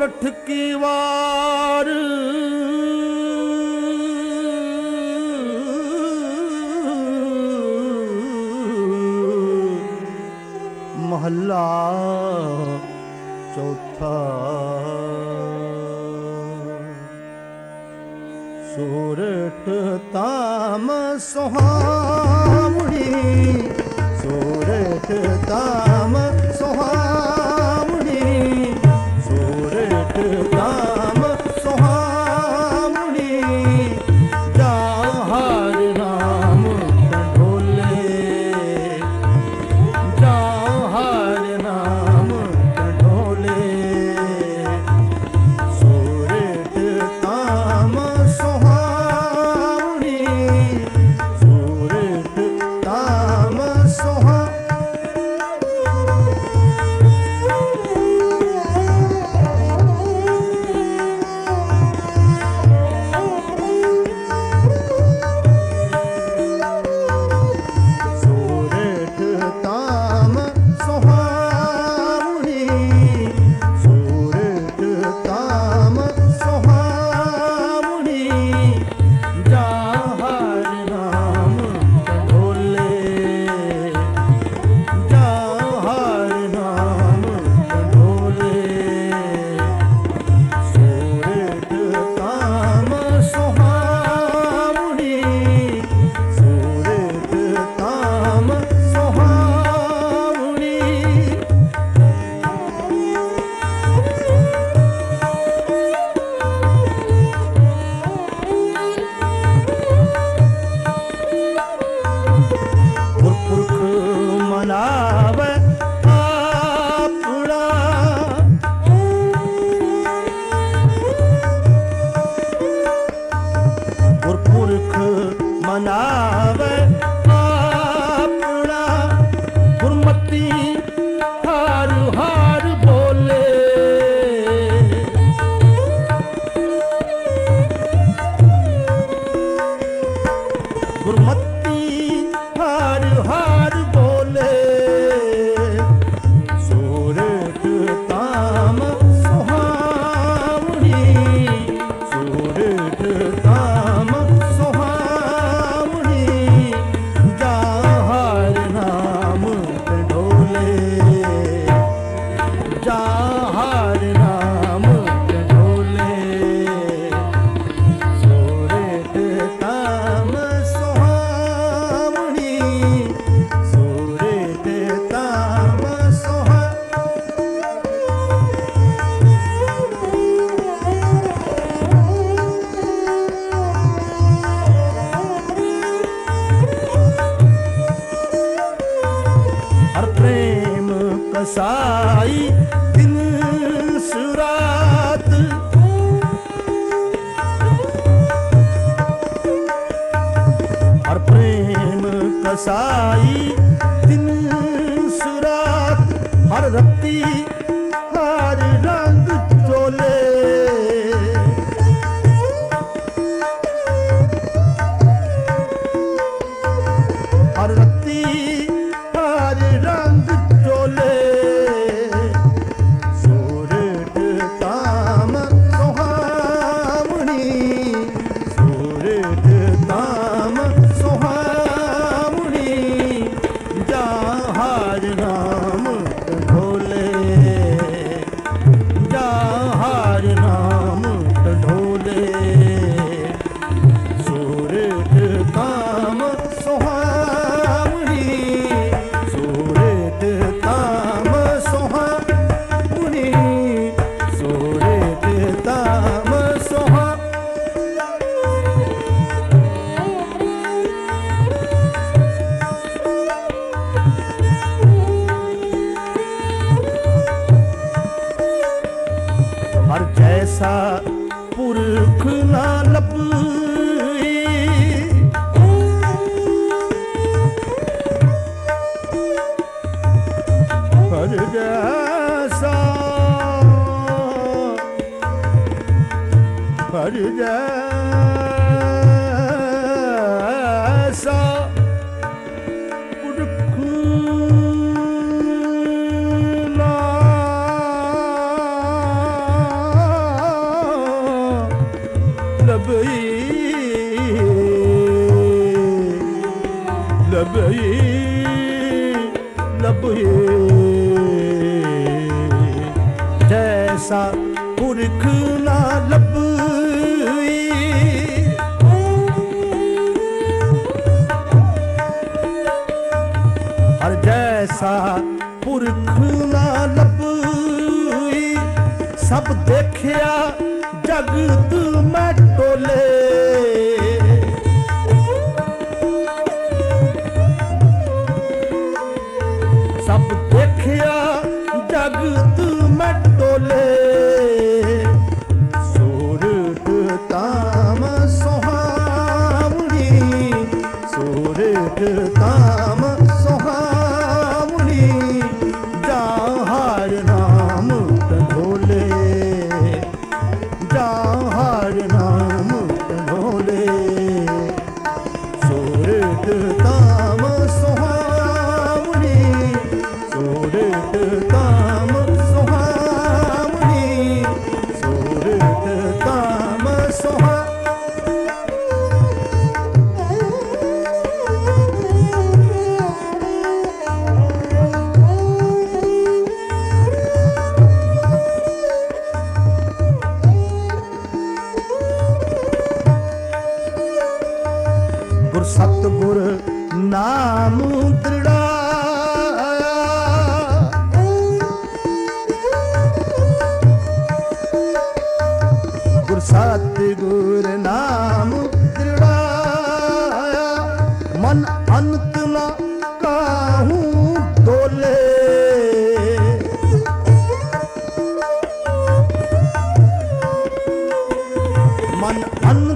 ਸੋਰਠ ਕੀ ਰੱਤੀ ਐਸਾ ਪੁਰਖ ਨਾ ਲੱਭੇ। ਹਰ ਜੈਸਾ ਦੇਖਿਆ ਜਗਤ ਮੈਂ ਟੋਲੇ। ਸਤਗੁਰ ਨਾਮ ਗੁਰ ਸਤਗੁਰ ਨਾਮ ਤ੍ਰਿੜਾ। ਮਨ ਅੰਤ ਨਾ ਦੋਲੇ ਮਨ ਅੰਤ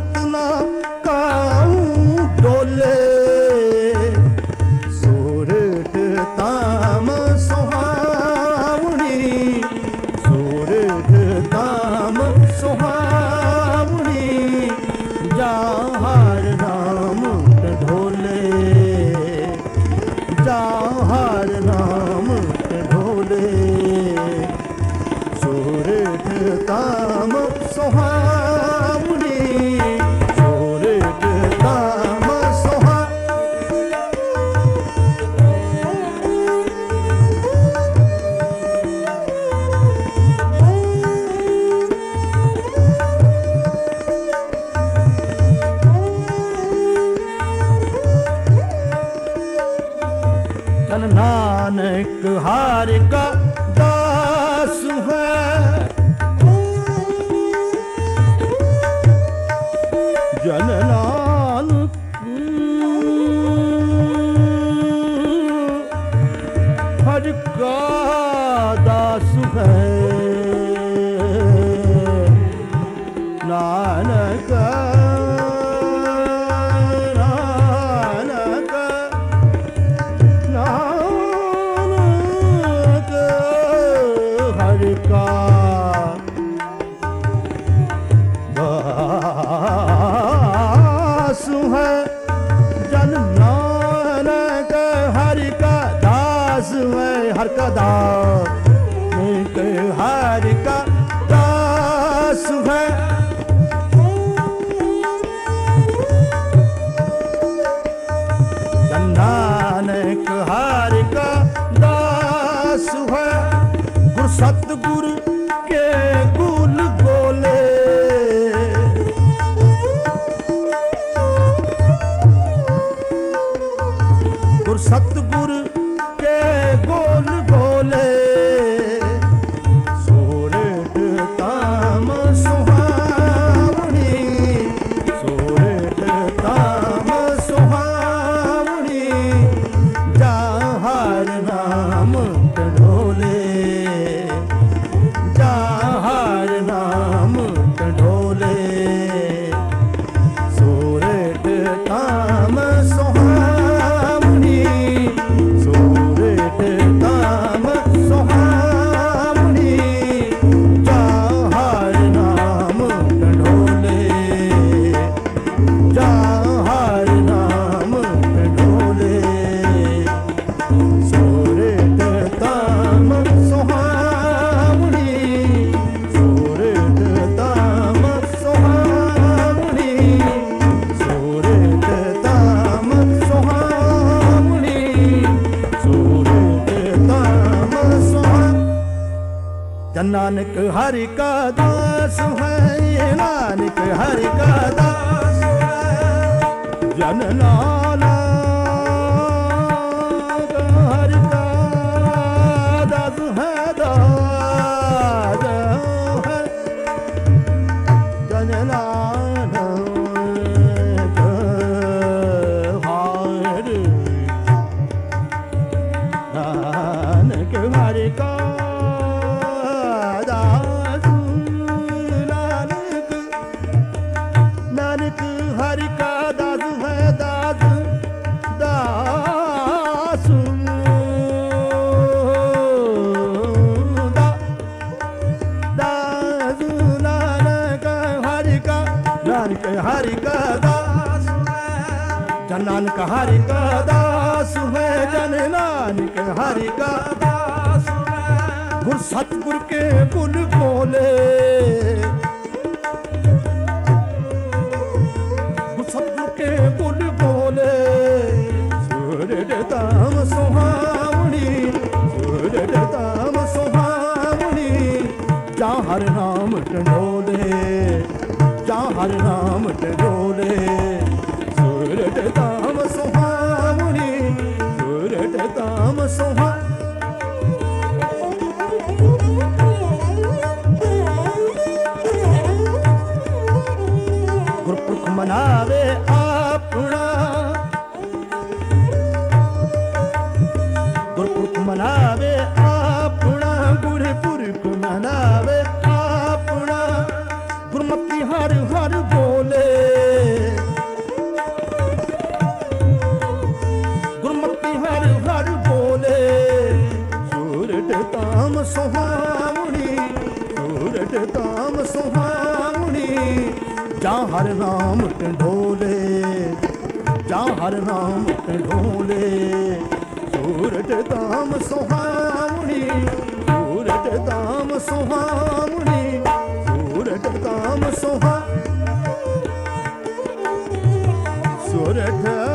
ਜਨਨਾਨੁ ਹਜ ਦਾਸ സത്ത് ਨਾਨਕ ਹਰਿ ਕਾ ਦਾਸ ਹੈ ਨਾਨਕ ਹਰਿ ਕਾ ਦਾਸ ਹੈ ਜਨ ਨਾਨਕ ਨਾਨਕ, ਹਰਿ ਕਾ ਦਾਸ ਹੈ ਜਨ ਨਾਨਕ, ਹਰਿ ਕਾ ਦਾਸ ਹੈ। ਗੁਰ ਸਤਿਗੁਰ ਕੇ ਗੁਣ ਬੋਲੇ। ਸੂਰਜ ਤਾਮ ਸੁਹਾ। ਗੁਰਪੁਰਖ ਮਨਾਵੇ ਤਾਮ ਸੁਹਾਵਣੀ, ਸੂਰਜ ਤਾਮ ਸੁਹਾਵਣੀ, ਜਾ ਹਰ ਨਾਮ ਟੰਡੋਲੇ ਜਾ ਹਰ ਨਾਮ ਟੰਡੋਲੇ ਸੂਰਜ ਤਾਮ ਸੁਹਾਵਣੀ, ਸੂਰਜ ਤਾਮ ਸੁਹਾਵਣੀ, ਸੂਰਜ ਤਾਮ ਸੁਹਾ ਸੂਰਜ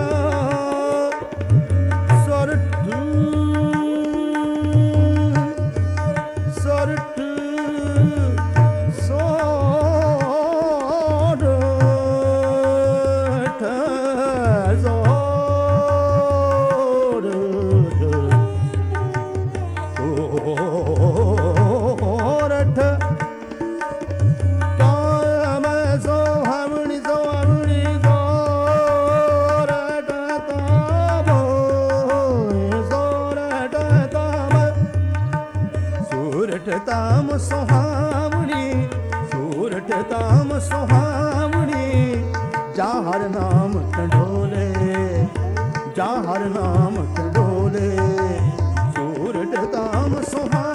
ਸੂਰਠ ਤਾਮ ਸੁਹਾਵਣੀ ਸੂਰਠ ਤਾਮ ਸੁਹਾਵਣੀ, ਜਾ ਹਰ ਨਾਮ ਟੰਡੋਲੇ ਜਾ ਹਰ ਨਾਮ ਟੰਡੋਲੇ ਸੂਰਠ ਤਾਮ ਸੁਹਾ